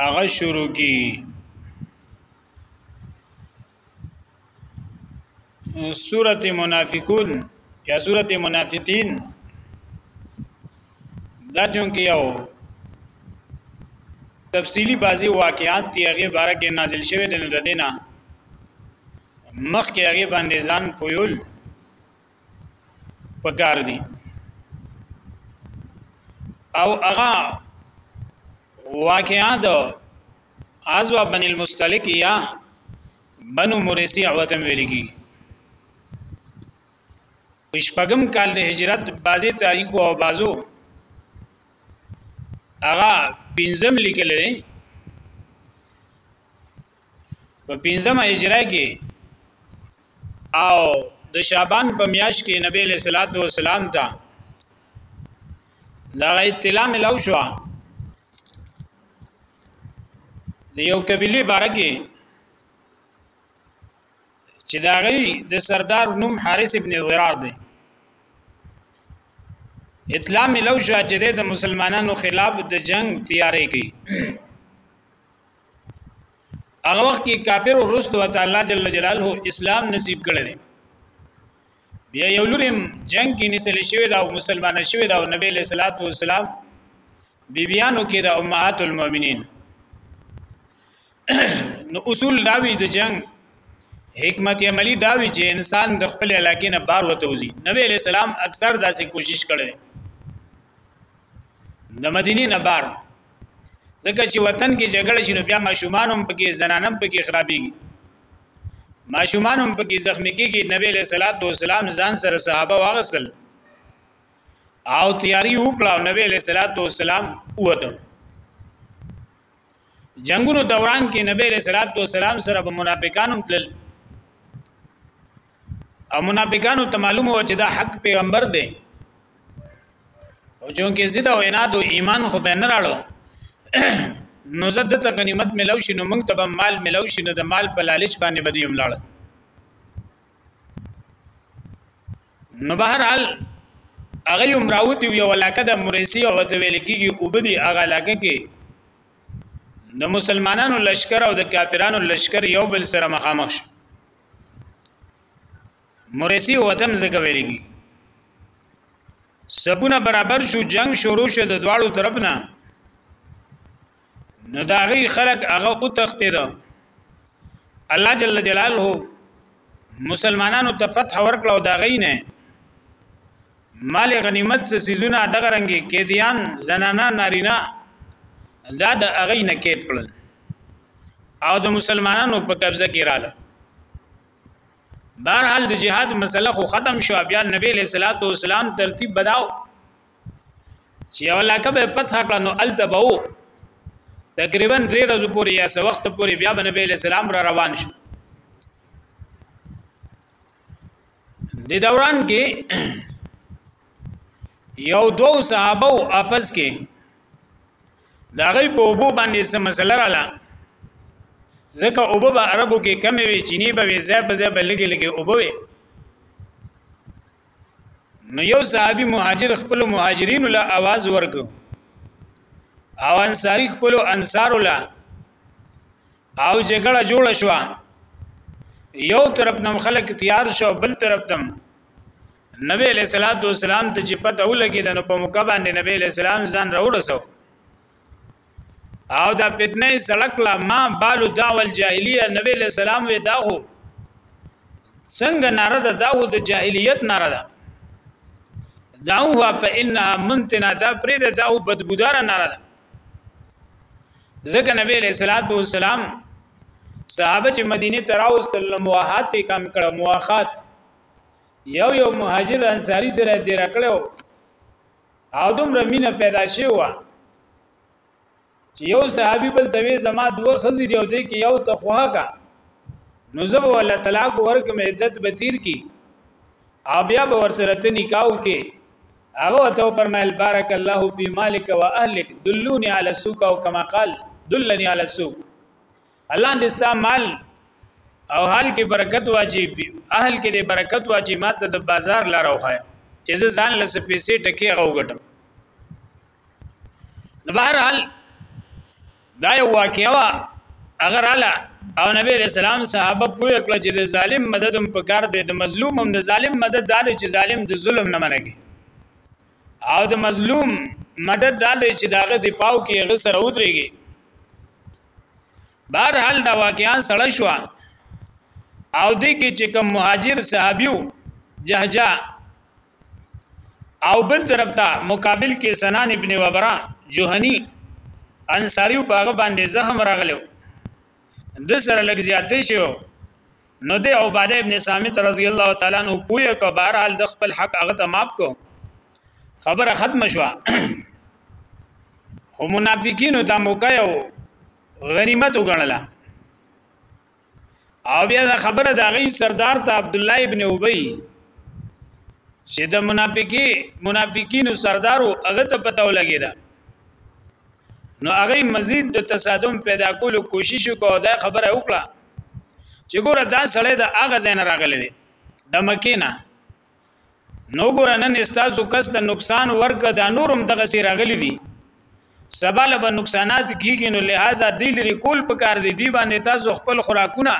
هغه شروع کی سورت منافقون یا سورت منافقین دا جون کې یو تفصیلی بازی واقعات دی هغه باره کې نازل شوی د دینه مخ کې هغه باندې ځان پویل پکار دي او هغه واقعا د ازوا بن المستلق یا بنو مرسی عوتم ویل کی پښپغم کال د هجرت بازي تاریخ او بازو هغه بنزم لیکل لري په پنځمه هجره کې او د شعبان په میاش کې نبی له صلوات و سلام ته دا اطلاع ملو شو د یو قبيله بارکه چې دا غي د سردار نوم حارث ابن ضرار دی اطلاع ملو شو چې د مسلمانانو خلاف د جنگ تیارې کوي هغه وخت کې کافر او رست او تعالی جل جلاله اسلام نصیب کړی دی بیا یو لوریم جنگ کې نسل شوی دا او مسلمان شوی دا او نبی له صلوات و سلام بیبیانو کې دا امهات المؤمنین نو اصول داوی د جنگ حکمت عملی داوی چې انسان د خپل علاقې نه بار وتوزی نبی له سلام اکثر داسې کوشش کړي د مدینه نه بار ځکه چې وطن کې جګړه شنو بیا ماشومان هم پکې زنان هم پکې خرابېږي ماشومان هم پکې زخمی کېږي نبی له صلوات و سلام ځان سره صحابه واغستل او تیاری وکړه او نبی له صلوات و سلام وته جنگونو دوران کې نبی له صلوات و سلام سره په منافقانو تل او منافقانو ته معلومه و چې دا حق پیغمبر دی او چونکه زید او عناد او ایمان خو به نه راړو نو زد ته غنیمت ملو شي نو موږ ته به مال ملو شي نو د مال په لالچ باندې بدی هم لاړ نو بهر حال هغه هم راوتی یو علاقه د مریسی او ته ویل کیږي او بدی هغه علاقه کې د مسلمانانو لشکر او د کافرانو لشکر یو بل سره مخامخ شو مرسی وطن زګه ویلګي سبونه برابر شو جنگ شروع شو د دواړو طرف نه نو دا غي خلق هغه او تخته ده الله جل جلاله مسلمانانو ته فتح ورکړه او دا غي نه مال غنیمت څه سيزونه دغه رنګي قیدیان زنانا نارینا دا د اغې نه کېد کړل او د مسلمانانو په قبضه کې رااله بهرحال د جهاد مسله خو ختم شو بیا نبی له صلوات و سلام ترتیب بداو چې الله کبه پته کړه نو التبو تقریبا درې ورځې پورې یا څه وخت پورې بیا نبی له سلام را روان شو د دوران کې یو دو صحابه او اپس کې دا غي په وبو باندې سم مسله رااله ځکه وبو به عربو کې کمی وي چینی به وي زیب زیب لګي لګي وبو وي نو یو صحابي مهاجر خپل مهاجرین له आवाज ورکو او انصاری خپل انصار له او جګړه جوړه شو یو طرف نم خلک تیار شو بل طرف تم نبی علیہ الصلوۃ والسلام ته چې پته ولګی د په موقع باندې نبی علیہ السلام ځان راوړسو او دا فتنه سړک لا ما بالو داول جاهلیه نبی علیہ السلام وی دا هو څنګه ناره ده دا هو د جاهلیت ناره ده دا هو فإنها منتنا دا پرې ده دا هو بدبودار ناره ده ځکه نبی علیہ الصلوۃ والسلام صحابه چې مدینه ته راوستل نو مواحات یې کم کړه مواخات یو یو مهاجر انصاری سره دې راکړو او دومره مینه پیدا شي و چې یو صحابي بل دوی زما دوه خزې دی او دې کې یو تخوا کا نو زه ولا طلاق ورکم عدت بتیر کی او بیا به ورسره ته نکاح وکې هغه ورته وفرمایل بارک الله فی مالک و اهلک دلونی علی السوق او کما قال دلنی علی السوق الله دې ستا مال او حال کې برکت واچي اهل کې دې برکت واچي ماته د بازار لار او خای چې ځان لس پیسې ټکی غو غټم نو بهرحال دا یو واقعا وا اگر اعلی او نبی علیہ السلام صحابه پوهه کړ چې د ظالم مدد هم پکار دی د مظلوم هم د ظالم مدد دا دی چې ظالم د ظلم نه منګي او د مظلوم مدد دا دی چې داغه دی پاو کې هغه سره ودرېږي بهر حال دا واقعا سړ شو او دې کې چې کوم مهاجر صحابیو جهجا او بل طرف ته مقابل کې سنان ابن وبرا جوهنی انصاری په هغه باندې زخم راغلو د سره لګ زیاتې شو نو د عباده ابن سامت رضی الله تعالی عنہ پوهه کو بهر حال د خپل حق هغه ته ماپ کو خبره ختم شوه او منافقینو ته موقع او غنیمت وګڼله او بیا دا خبره د غي سردار ته عبد الله ابن ابي چې د منافقي منافقینو سردارو هغه ته پته ولګی دا نو هغه مزید د تصادم پیدا کولو کوشش وکړه دا خبره وکړه چې ګوره دا سړی د هغه ځای نه راغلی دی د مکې نه نو ګور نن استاسو کس ته نقصان ورک دا نورم دغه سی راغلی دي سبا له به نقصانات کیږي نو لہذا دی لري کول پکار دي دی باندې تاسو خپل خوراکونه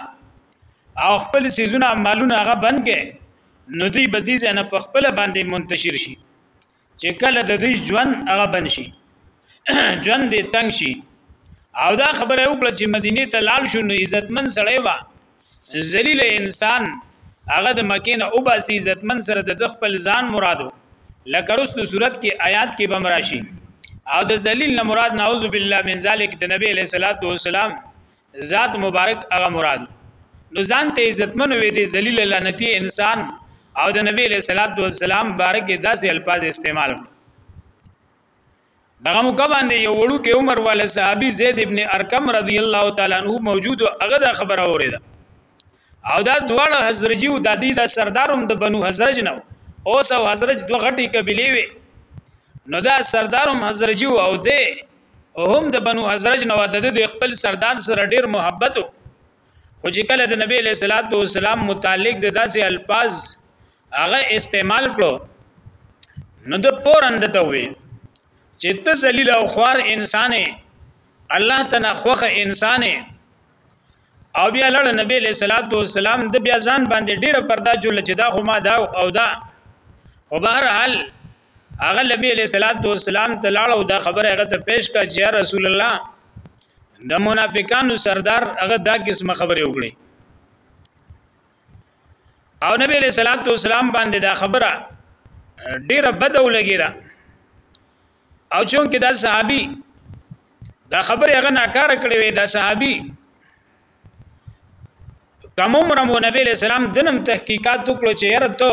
او خپل سيزونه مالونه هغه بند کې نو دی بدی زنه په خپل باندې منتشر شي چې کله د دې ژوند هغه بن شي ژوند دې تنگ شي او دا خبره وکړه چې مدینه ته لاړ شو نو عزتمن سړی و ذلیل انسان هغه د مکه نه او باسي عزتمن سره د خپل ځان مرادو لکه رسل صورت کې آیات کې بم راشي او د ذلیل نه مراد نعوذ بالله من ذلک د نبی علیہ الصلوۃ والسلام ذات مبارک هغه مراد نو ځان ته عزتمن وي د ذلیل لعنتی انسان او د نبی علیہ الصلوۃ والسلام بارک داسې الفاظ استعمال کړ دغه موقع باندې یو وړوکی عمر والے صحابي زید ابن ارقم رضی الله تعالی عنہ موجود هغه دا خبره اوریده او دا دواړه حضرجی او د دې د سرداروم د بنو حضرج نو او سو حضرج دوه غټي قبيله وي نو دا سرداروم حضرجی او دې هم د بنو حضرج نو د خپل سردار سره ډیر محبت خو چې کله د نبی له صلوات و سلام متعلق د داسې الفاظ هغه استعمال کړو نو د پورند ته وي چې ته ذلیل او خوار انسان الله تعالی خوخه انسان او بیا لړ نبی له صلوات و سلام د بیا ځان باندې ډیره پردا جوړ چې دا خو ما دا او دا او بهر حال هغه نبی له صلوات و سلام ته لاړ او دا خبره هغه ته پیش کړه چې رسول الله د منافقانو سردار هغه دا قسمه خبره وکړي او نبی علیہ الصلوۃ والسلام باندې دا خبره ډیره بده ولګی دا او چون کې دا صحابي دا خبره هغه ناکاره کړې وې دا صحابي کم عمر مو نبی علیہ السلام دنم تحقیقات وکړو چې یاره ته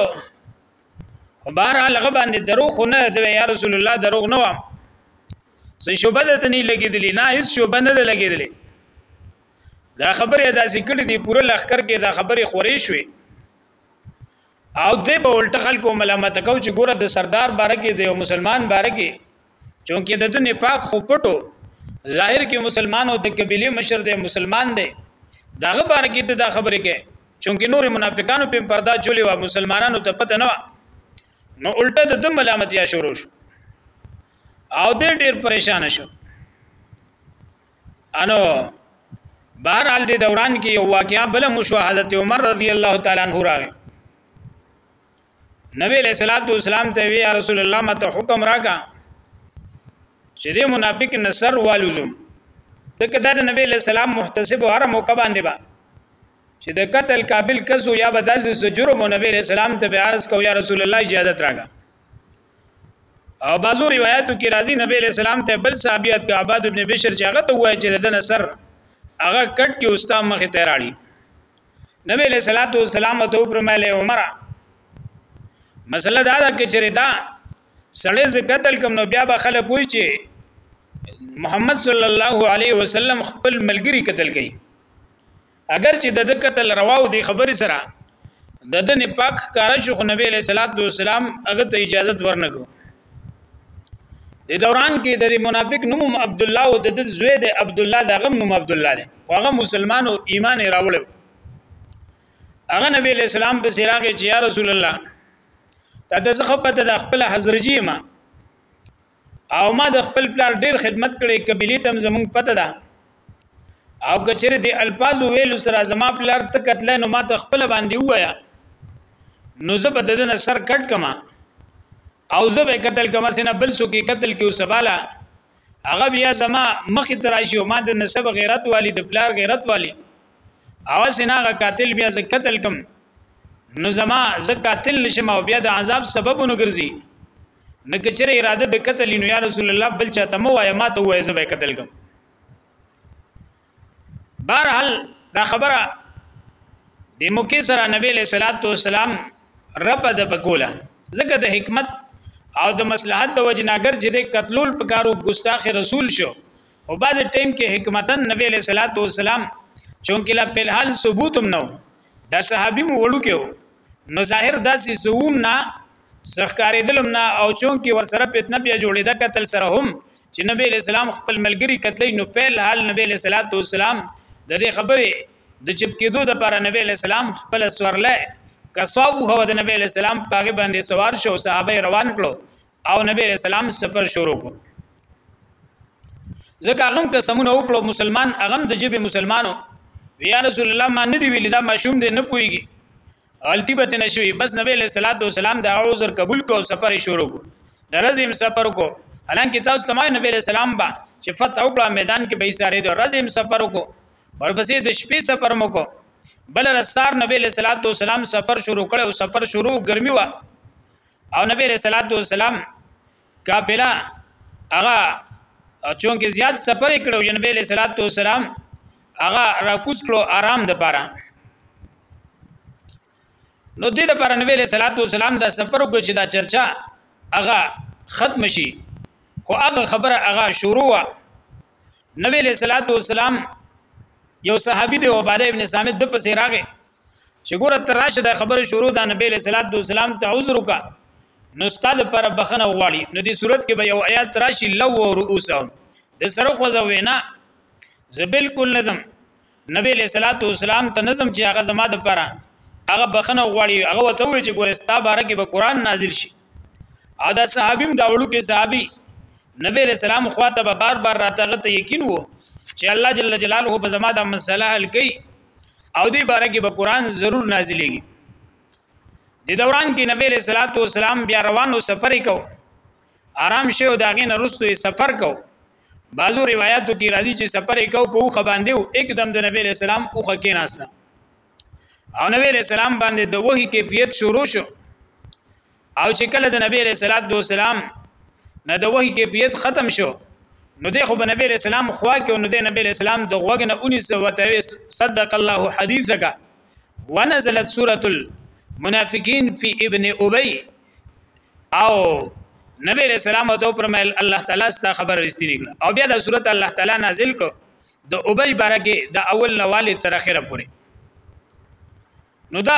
بهر هغه باندې دروغ نه دی یا رسول الله دروغ نه و سې شوبه ده ته نه لګېدلې نه هیڅ شوبه نه ده لګېدلې دا خبره دا ذکر دی پوره لخر کې دا خبره خورې شوې او دې په الټه خلکو ملامت کو چې ګوره د سردار بارکه دی او مسلمان بارکه چونکه د نفاق خو پټو ظاهر کې مسلمان او د قبيله مشر دی مسلمان دی داغه بارکه ته دا خبره کې چونکه نور منافقانو په پردا چولې و مسلمانانو ته پته نه نو الټه د دم ملامتیا شروع شو او دې ډېر پریشان شو انو بهر حال دې دوران کې یو واقعیا بل مشو حضرت عمر رضی الله تعالی عنہ راغی نبی علیہ الصلوۃ والسلام ته وی رسول الله مت حکم راکا چې دې منافق نصر والوزم دغه د نبی علیہ السلام محتسب او هر موقع باندې با چې د قتل قابل کسو یا بداز سجرم نبی علیہ السلام ته عرض کو یا رسول الله اجازه راکا او بعضو روایتو کې راځي نبی علیہ السلام ته بل صحابیت کې عباد ابن بشر چې هغه ته وایي چې د نصر هغه کټ کې اوستا مخ ته راړي نبی علیہ الصلوۃ والسلام ته فرمایله عمره مسله دا ده چې چرتا سړی ز قتل کوم نو بیا به خلک وایي چې محمد صلی الله علیه وسلم خپل ملګری قتل کړي اگر چې د ده قتل روا او د خبرې سره د ده نفاق ښکاره شو خو نبی علیه الصلاۃ والسلام هغه ته اجازه ورنکو د دوران کې د منافق نوم عبد الله او د زوی د عبد الله د غم نوم عبد الله دی هغه مسلمان او ایمان راوړو هغه نبی علیہ السلام په سیراغ چې یا رسول الله دا د زخه په د خپل حضرجی ما او ما د خپل پلار ډیر خدمت کړي قبيله تم زمونږ پته ده او کچره د الفاظ ویل سره زما پلار ته قتل نو ما ته خپل باندې وایا نو زه به د نه سر کټ کما او زه به قتل کما سینه بل سو کې قتل کې وسباله هغه بیا زما مخ ترایشي او ما د نسب غیرت والی د پلار غیرت والی او سناغه قاتل بیا ز قتل کم نو زما ز قاتل نشم او بیا د عذاب سببونه ګرځي نو کچره اراده د قتل نو یا رسول الله بل چاته مو وای ما ته وای زبې قتل کم بهرحال دا خبره د موقع سره نبی له صلوات و سلام رب د بکوله زکه د حکمت او د مصلحت د وجناګر چې د قتلول پکارو ګستاخ رسول شو او بعض ټیم کې حکمتا نبی علیہ الصلوۃ والسلام چونکه لا په حال ثبوت هم نو د صحابي مو وړو کې نو ظاهر داسې زوم نه سخکارېدلم نه او چونکه ور سره فتنه بیا جوړېده قتل سره هم چې نبی علیہ السلام خپل ملګری قتلې نو په حال نبی علیہ الصلوۃ والسلام د دې خبره د چپ کېدو د لپاره نبی علیہ السلام خپل سورله کساو هو د نبی علیہ السلام پاګه باندې سوار شو صحابه روان کړو او نبی علیہ السلام سفر شروع کو ځکه هغه قسمونه وکړو مسلمان هغه د جبه مسلمانو یا رسول الله ما نه دی ویل دا ماشوم دی نه پويږي غلطي به نه شوي بس نبی علیہ الصلوۃ والسلام دا عذر قبول کو سفر شروع کو درزم سفر کو حالانکه تاسو تمه نبی علیہ السلام با چې فتح وکړه میدان کې به ساري دو رزم سفر کو ورپسې د شپې سفر مو کو بل رسار نبی علیہ الصلوۃ والسلام سفر شروع کړو سفر شروع ګرمي وا او نبی علیہ الصلوۃ والسلام قافله هغه چونکه زیات سفر کړو چې نبی علیہ الصلوۃ والسلام هغه راکوس کړو آرام د پاره نو دې د پاره نبی علیہ الصلوۃ والسلام دا سفر وکړ چې دا چرچا هغه ختم شي خو هغه خبره هغه شروع وا نبی علیہ الصلوۃ والسلام یو صحابي دی عباده ابن صامت د پسې راغی چې ګوره تر راشه د خبره شروع ده نبی علیہ الصلوۃ والسلام ته عذر وکا نو استاد پر بخنه وغواړي نو دې صورت کې به یو آیات راشي لو رؤوسهم د سره خوځو وینا زه بالکل نظم نبی علیہ الصلوۃ والسلام ته نظم چې هغه زما د پاره هغه بخنه غواړي هغه وته وی چې ګوره ستا باره کې به قران نازل شي او دا صحابیم دا وړو کې صحابي نبی علیہ السلام خو ته به بار بار راتغه ته یقین وو چې الله جل جلاله په زما د مسله حل کوي او دې باره کې به قران ضرور نازلېږي د دوران کې نبی علیہ الصلوۃ والسلام بیا روانو سفر کو آرام شه او داغې نه رستو سفر کو بعضو روایتو کې راځي چې سفر یې کو په اوخه باندې او اکدم د نبی اسلام اوخه کې ناسته او نبی اسلام باندې د وਹੀ کیفیت شروع شو او چې کله د نبی اسلام نه د وਹੀ کیفیت ختم شو نو د خو به نبی اسلام خوا کې نو د نبی اسلام د غوګ نه 1923 صدق الله حدیثک ونزلت سوره المنافقین فی ابن ابی او نبی علیہ السلام ته پرمایل الله تعالی ستا خبر رښتینی کړ او بیا د صورت الله تعالی نازل کړ د ابی بارکه د اول نواله تر اخره پورې نو دا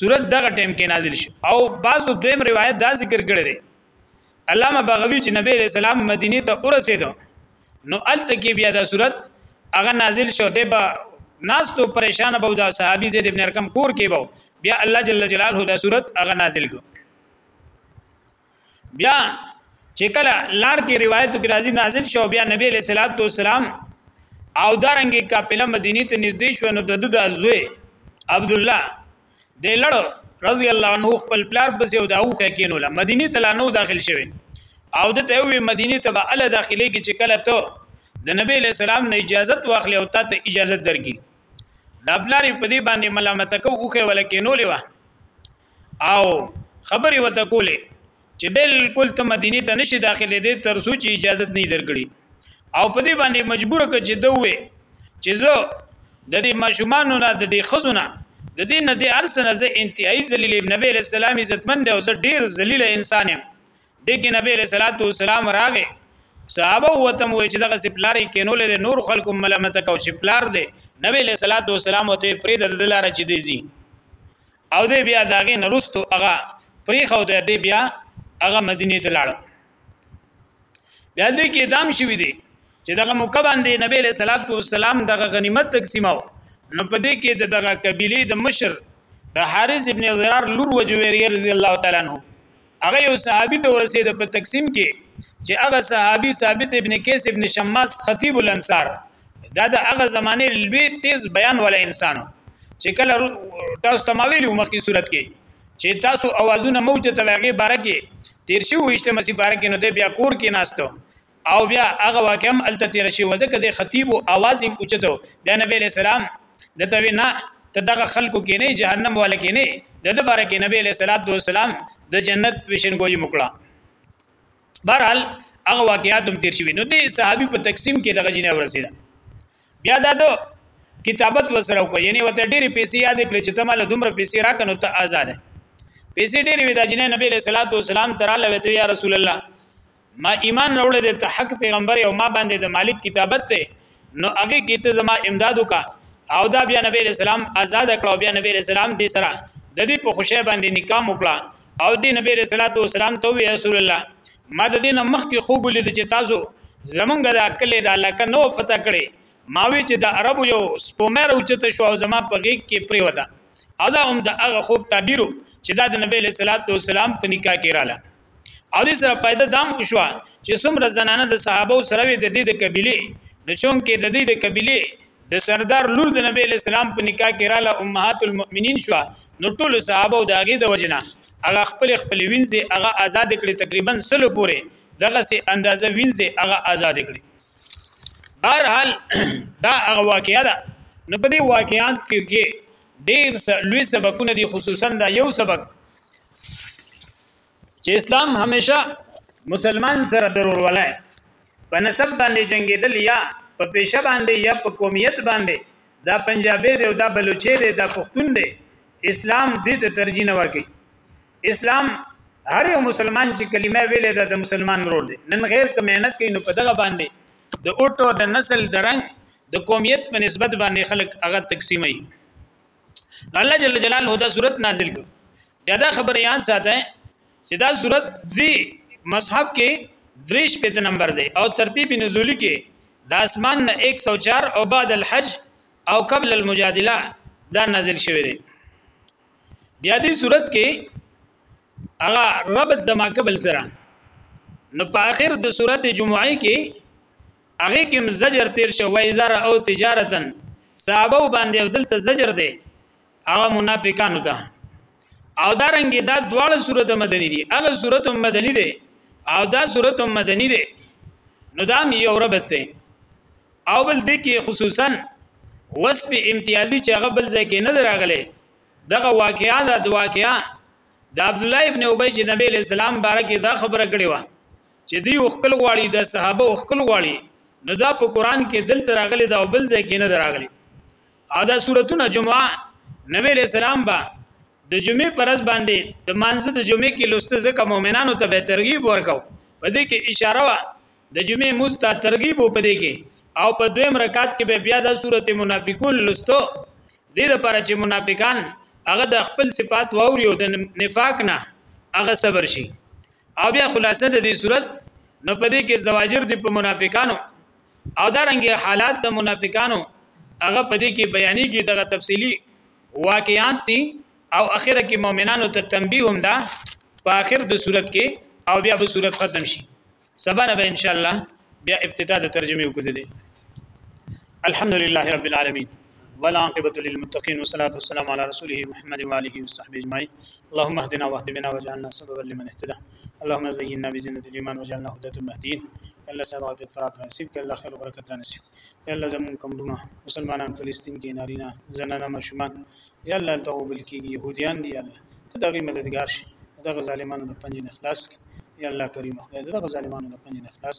صورت دغه ټیم کې نازل شو او بعضو دویم روایت دا ذکر کړی دی علامه بغوی چې نبی علیہ السلام مدینه ته ورسېدو نو الته کې بیا دا صورت هغه نازل شو دی به ناستو پریشان به دا صحابي زید ابن ارقم کور کې به بیا الله جل جلاله دا صورت هغه نازل کو بیا چې کله لار کې روایت کې راځي نازل شو بیا نبی له صلوات و سلام او دارنګي کاپله مدینه ته نږدې شو نو د د زوی عبد الله د لړ رضی الله عنه خپل پلار په سیو دا اوخه کینوله مدینه ته لانو داخل شوی او د ته وی مدینه ته به ال داخلي کې چې کله ته د نبی له سلام نه اجازه واخلې او ته اجازه درکې دا پلار په دې باندې ملامت کو اوخه ولا کینولې وا او خبرې وته کولې چې بالکل ته مدینه ته نشي داخله دي تر څو چې اجازه نه درکړي او په دې باندې مجبور کړ چې دوی چې زه د دې ماشومانو نه د دې خزونه د دې نه د ارسنه زه انتهایی ذلیل ابن نبی رسول الله عزتمن دی او زه ډیر ذلیل انسان یم دغه نبی رسول الله والسلام راغې صحابه وته وې چې دغه سپلارې کینول د نور خلکو ملامت کو چې پلار دی نبی رسول الله والسلام ته پرې د دلاره چې دیزي او دی بیا د هغې نه وروسته هغه پرېښود، دی بیا هغه مدینې ته لاړ. بیا دې کې دام شوی دی چې دغه موقع باندې نبی له صلوات و سلام دغه غنیمت تقسیماو نو په دې کې دغه قبيله د مشر د حارث ابن ضرار لور وجويريه رضی الله تعالی عنه هغه یو صحابي ته ورسېده په تقسیم کې چې هغه صحابي ثابت ابن قیس ابن شماس خطیب الانصار دا د هغه زمانه لوی تیز بیان ولا انسانو چې کله تاسو تماویلی مخکې صورت کې چې تاسو اوازونه موجه تلغه بارکه تیر شو وشته مسی بارکه نو د بیا کور کې ناستو او بیا هغه واقعه هم هلته تېره شوې وه، ځکه دی خطیب و، اواز یې هم اوچت و، بیا نبي علیه السلام ده ته وویل، نه! ته دغه خلکو کې نه یې، جهنم والو کې نه یې، د ده باره کې نبي علیه الصلوة والسلام د جنت پېشن ګویي هم وکړه. بهرحال هغه واقعات هم تېر شوي، نو دې صحابي په تقسیم کې دغه جنۍ ورسېده، بیا دا ده کتابت ورسره وکړ، یعنې ورته ډېرې پیسې یادې کړې چې ته ماله دومره پیسې راکړه، نو ته ازاده یې، پیسې ډېرې وې، دا جنۍ نبي علیه الصلوة والسلام ته راغله، ورته ویې ویل، یا رسول الله! ما ایمان راوړی دی ته حق پیغمبر او ما باندې د مالک کتابت ته نو هغه کې ته زما امداد وکا او دا بیا نبی اسلام آزاد کړو بیا نبی اسلام دې سره د دې په خوشی باندې نکاح وکړه او دې نبی رسول الله والسلام ته وی رسول الله ما د دې مخ کې خوب ولید چې تاسو زمونږ د عقل د علاقه نو فتح کړي ما وی چې د عربو یو سپومر او چته شو او زما په غیږ کې پری ودا او دا هم د هغه خوب تعبیرو چې دا د نبی صلی الله علیه وسلم په نکاح کې رااله او دې سره پیدا دام شو چې څومره زنانه د صحابه سره وي د دې د قبيله نو چون کې د دې د قبيله د سردار لور د نبی اسلام په نکاح کې رااله امهات المؤمنین شو نو ټول صحابه د هغه د وجنه هغه خپل خپل وینځي هغه آزاد کړي تقریبا سلو پورې دغه سي اندازه وینځي هغه آزاد کړي بهر حال دا هغه واقعیا ده نو په دې واقعیات کې ډېر لوی سبقونه دي خصوصا دا یو سبق چې اسلام همیشه مسلمان سره درور ولای په نسب باندې جنگیدل یا په پیشه باندې یا په قومیت باندې دا پنجابي دی او دا بلوچي دی دا پښتون دی اسلام دې ته ترجیح نه ورکي اسلام هر یو مسلمان چې کلمه ویلې ده د مسلمان ورور دی نن غیر که مهنت کوي نو په دغه باندې د اوټو د نسل د رنګ د قومیت په نسبت باندې خلک هغه تقسیموي نو الله جل جلاله دا صورت نازل کړ بیا دا خبره یان ساته چې دا صورت دی مصحف کې دریش پت نمبر دی او ترتیب نزولی کې د اسمان نه 104 او بعد الحج او قبل المجادله دا نازل شوی دی بیا دې صورت کې هغه ربط د ما قبل سره نو په اخر د صورت جمعه کې هغې کې هم زجر تیر شو وایزار او تجارتن صحابه باندې او دلته زجر دی هغه منافقانو ته او دا رنګي دا دواړه صورت مدني دي هغه صورت مدني دي او دا صورت مدني دي نو دا یو ربط دی او بل دې کې خصوصا وصف امتیازي چې هغه بل ځای کې نه دراغله دغه واقعا دا د واقعا د عبد الله ابن ابي چې نبی اسلام بارکه دا خبره کړې و چې دوی وښکل غواړي د صحابه وښکل غواړي نو دا په قران کې دلته راغلي دا او بل ځای کې نه دراغلي او دا سورتونه جمعه نبی له سلام با د جمعې پرز باندې د مانزه د جمعې کې لسته ځکه مؤمنانو ته به ترغیب ورکاو په دې کې اشاره وا د جمعې مستا ترغیب په دې کې او په دویم رکعت کې به بیا د سورته منافقون لستو دې لپاره چې منافقان هغه د خپل صفات ووري او د نفاق نه هغه صبر شي او بیا خلاصه د دې صورت نو په دې کې زواجر دي په منافقانو او دا رنګي حالات د منافقانو هغه په دې کې بیانې کې دغه تفصیلی واقعات دي او اخره کې مؤمنانو ته تنبیه هم ده په اخر د صورت کې او بیا به صورت ختم شي سبا نه به ان شاء الله بیا ابتدا د ترجمه وکړو الحمد لله رب العالمين والعاقبة للمتقين والصلاة والسلام على رسوله محمد وآله وصحبه أجمعين اللهم اهدنا واهد بنا واجعلنا سببا لمن اهتدى اللهم زينا بزينة الإيمان واجعلنا هداة المهديين الله سره او فرات نصیب کړه الله خیر او برکت را نصیب یا الله زمون کوم دونه مسلمانان فلسطین کې نارینه زنانه ماشومان یا الله ته وبل کې يهوديان دي الله ته دا غي مددگار شي دا ظالمانو د پنځه اخلاص یا الله کریم خدای دا ظالمانو د پنځه اخلاص